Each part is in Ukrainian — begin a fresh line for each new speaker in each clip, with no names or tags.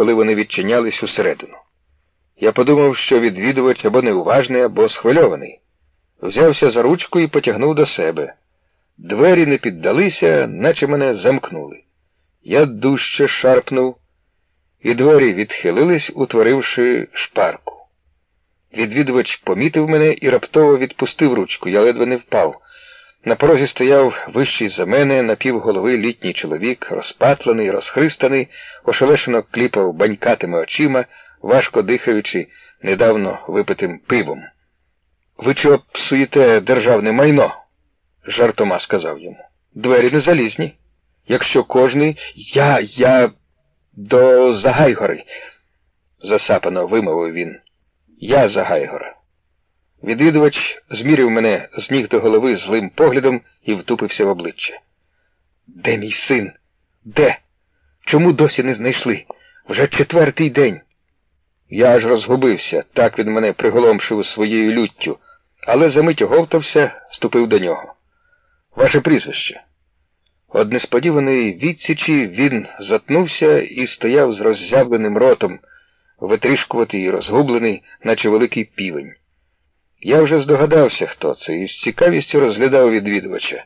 коли вони відчинялись усередину. Я подумав, що відвідувач або неуважний, або схвильований. Взявся за ручку і потягнув до себе. Двері не піддалися, наче мене замкнули. Я дужче шарпнув, і двері відхилились, утворивши шпарку. Відвідувач помітив мене і раптово відпустив ручку, я ледве не впав. На порозі стояв вищий за мене напівголови літній чоловік, розпатлений, розхристаний, ошелешено кліпав банькатими очима, важко дихаючи недавно випитим пивом. Ви чого псуєте державне майно? жартома сказав йому. Двері не залізні. Якщо кожний. Я, я до Загайгори, засапано вимовив він. Я Загайгора. Відвідувач змірив мене з ніг до голови злим поглядом і втупився в обличчя. Де мій син? Де? Чому досі не знайшли? Вже четвертий день. Я аж розгубився, так він мене приголомшив своєю люттю, але за мить оговтався, ступив до нього. Ваше прізвище. Од несподіваної відсічі він затнувся і стояв з роззявленим ротом, витрішкуватий і розгублений, наче великий півень. Я вже здогадався, хто це, і з цікавістю розглядав відвідувача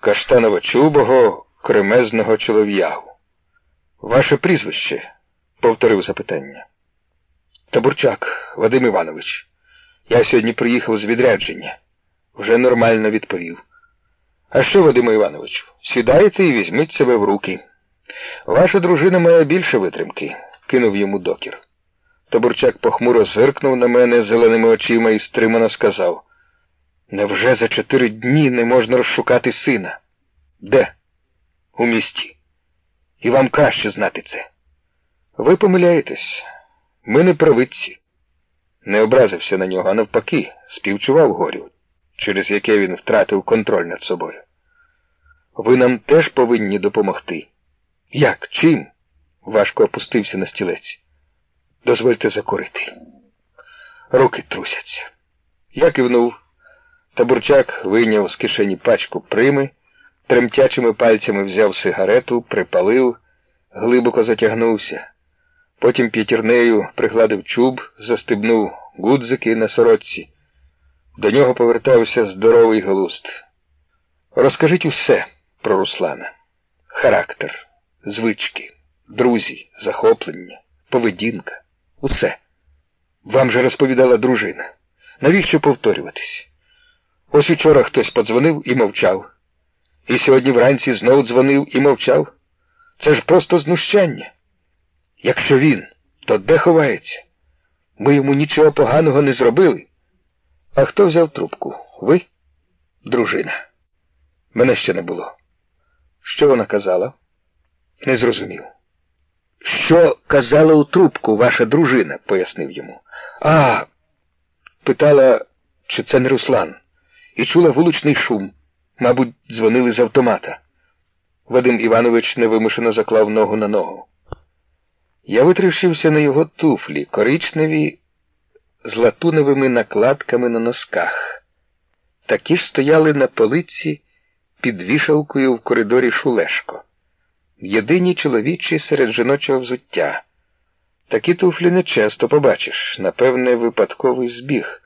каштаново-чубого, кремезного чолов'ягу. Ваше прізвище? повторив запитання. Табурчак, Вадим Іванович. Я сьогодні приїхав з відрядження. Вже нормально відповів. А що, Вадиме Івановичу, сідайте і візьміть себе в руки. Ваша дружина має більше витримки, кинув йому докір. Табурчак похмуро зиркнув на мене зеленими очима і стримано сказав Невже за чотири дні не можна розшукати сина? Де? У місті. І вам краще знати це. Ви помиляєтесь. Ми не правиці. Не образився на нього, а навпаки, співчував горю, через яке він втратив контроль над собою. Ви нам теж повинні допомогти. Як? Чим? Важко опустився на стілець. Дозвольте закурити. Руки трусяться. Я кивнув. Табурчак вийняв з кишені пачку прими, тремтячими пальцями взяв сигарету, припалив, глибоко затягнувся. Потім п'ятірнею пригладив чуб, застебнув гудзики на сорочці. До нього повертався здоровий глуст. Розкажіть усе про Руслана. Характер, звички, друзі, захоплення, поведінка. Усе. Вам же розповідала дружина. Навіщо повторюватись? Ось учора хтось подзвонив і мовчав. І сьогодні вранці знов дзвонив і мовчав. Це ж просто знущання. Якщо він, то де ховається? Ми йому нічого поганого не зробили. А хто взяв трубку? Ви? Дружина. Мене ще не було. Що вона казала? Не зрозумів. Що казала у трубку ваша дружина, пояснив йому. А, питала, чи це не Руслан, і чула вуличний шум. Мабуть, дзвонили з автомата. Вадим Іванович невимушено заклав ногу на ногу. Я витрішився на його туфлі, коричневі, з латуневими накладками на носках. Такі ж стояли на полиці під вішалкою в коридорі Шулешко. Єдині чоловічі серед жіночого взуття. Такі туфлі не часто побачиш, напевне, випадковий збіг.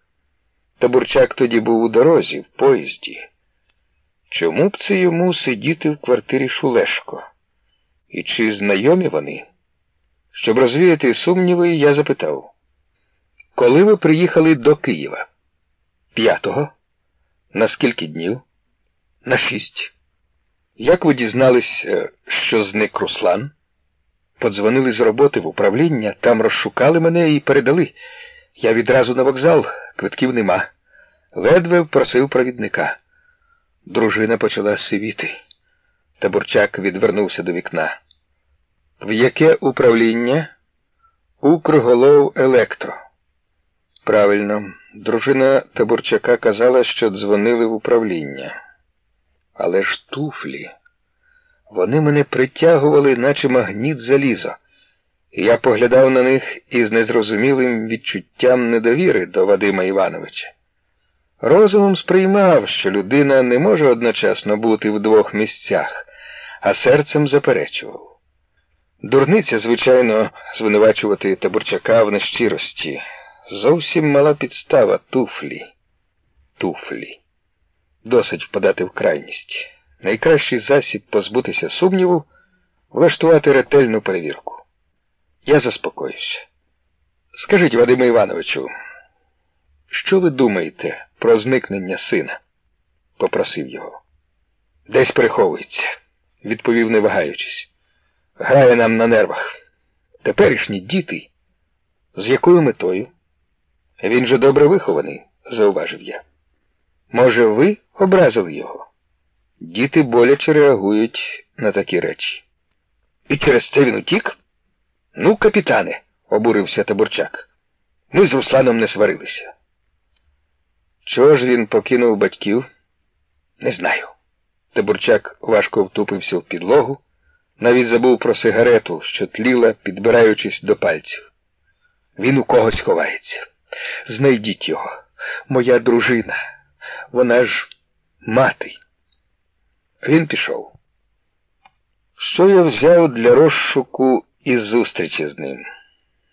Табурчак тоді був у дорозі, в поїзді. Чому б це йому сидіти в квартирі Шулешко? І чи знайомі вони? Щоб розвіяти сумніви, я запитав, коли ви приїхали до Києва? П'ятого? На скільки днів? На шість. Як ви дізнались, е, що зник Руслан? Подзвонили з роботи в управління, там розшукали мене і передали. Я відразу на вокзал, квитків нема. Ледве просив провідника. Дружина почала сивіти. Табурчак відвернувся до вікна. В яке управління? Укрголов Електро. Правильно, дружина Табурчака казала, що дзвонили в управління. Але ж туфлі. Вони мене притягували, наче магніт залізо, і я поглядав на них із незрозумілим відчуттям недовіри до Вадима Івановича. Розумом сприймав, що людина не може одночасно бути в двох місцях, а серцем заперечував. Дурниця, звичайно, звинувачувати Табурчака в нещирості. Зовсім мала підстава туфлі. Туфлі. Досить впадати в крайність. Найкращий засіб позбутися сумніву влаштувати ретельну перевірку. Я заспокоюся. Скажіть, Вадиме Івановичу, що ви думаєте про зникнення сина? попросив його. Десь приховується, відповів, не вагаючись. Грає нам на нервах. Теперішні діти. З якою метою? Він же добре вихований, зауважив я. Може, ви образили його? Діти боляче реагують на такі речі. І через це він утік? Ну, капітане, обурився Табурчак. Ми з Русланом не сварилися. Чого ж він покинув батьків? Не знаю. Табурчак важко втупився в підлогу, навіть забув про сигарету, що тліла, підбираючись до пальців. Він у когось ховається. Знайдіть його, моя дружина. Вона ж мати. Він пішов. Що я взяв для розшуку і зустрічі з ним?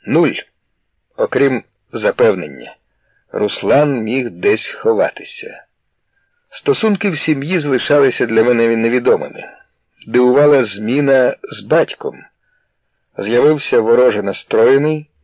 Нуль. Окрім запевнення, Руслан міг десь ховатися. Стосунки в сім'ї залишалися для мене невідомими. Дивувала зміна з батьком. З'явився вороже настроєний.